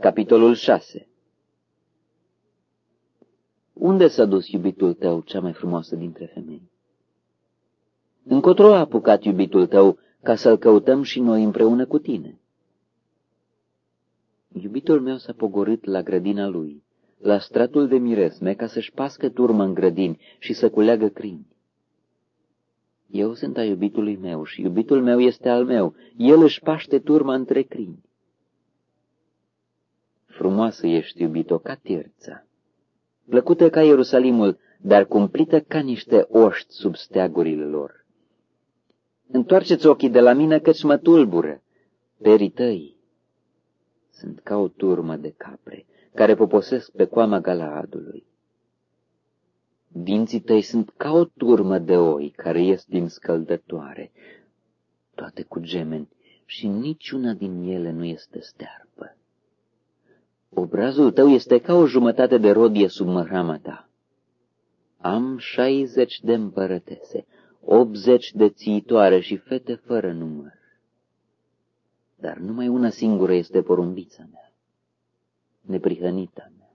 Capitolul 6 Unde s-a dus iubitul tău, cea mai frumoasă dintre femei? Încotro a apucat iubitul tău ca să-l căutăm și noi împreună cu tine. Iubitul meu s-a pogorât la grădina lui, la stratul de miresme, ca să-și pască turmă în grădini și să culeagă crini. Eu sunt a iubitului meu și iubitul meu este al meu, el își paște turma între crini. Frumoasă ești, iubito, ca tirța, plăcută ca Ierusalimul, dar cumplită ca niște oști sub steagurile lor. Întoarceți ochii de la mine căci mă tulbură. Perii tăi sunt ca o turmă de capre care poposesc pe coama Galaadului. Dinții tăi sunt ca o turmă de oi care ies din scăldătoare, toate cu gemeni, și niciuna din ele nu este stearpă. Obrazul tău este ca o jumătate de rodie sub mărama ta. Am șaizeci de împărătese, optzeci de țiitoare și fete fără număr. Dar numai una singură este porumbița mea, neprihănita mea.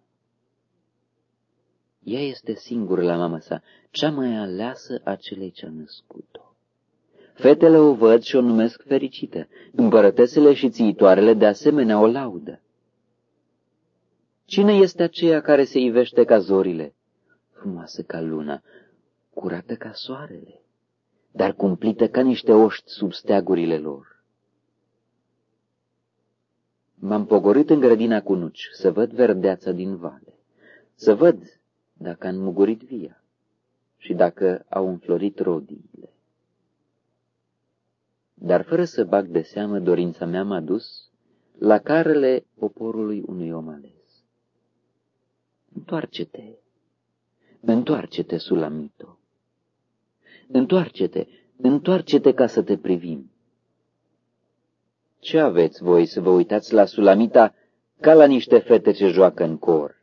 Ea este singură la mama sa, cea mai aleasă a celei ce-a născut-o. Fetele o văd și o numesc fericită, împărătesele și țiitoarele de asemenea o laudă. Cine este aceea care se ivește ca zorile, frumoasă ca luna, curată ca soarele, dar cumplită ca niște oști sub steagurile lor? M-am pogorât în grădina cu nuci să văd verdeața din vale, să văd dacă a înmugurit via și dacă au înflorit rodiile. Dar fără să bag de seamă, dorința mea m-a dus la carele poporului unui om ales. Întoarce-te, întoarce-te, Sulamito, întoarce-te, întoarce-te ca să te privim. Ce aveți voi să vă uitați la Sulamita ca la niște fete ce joacă în cor?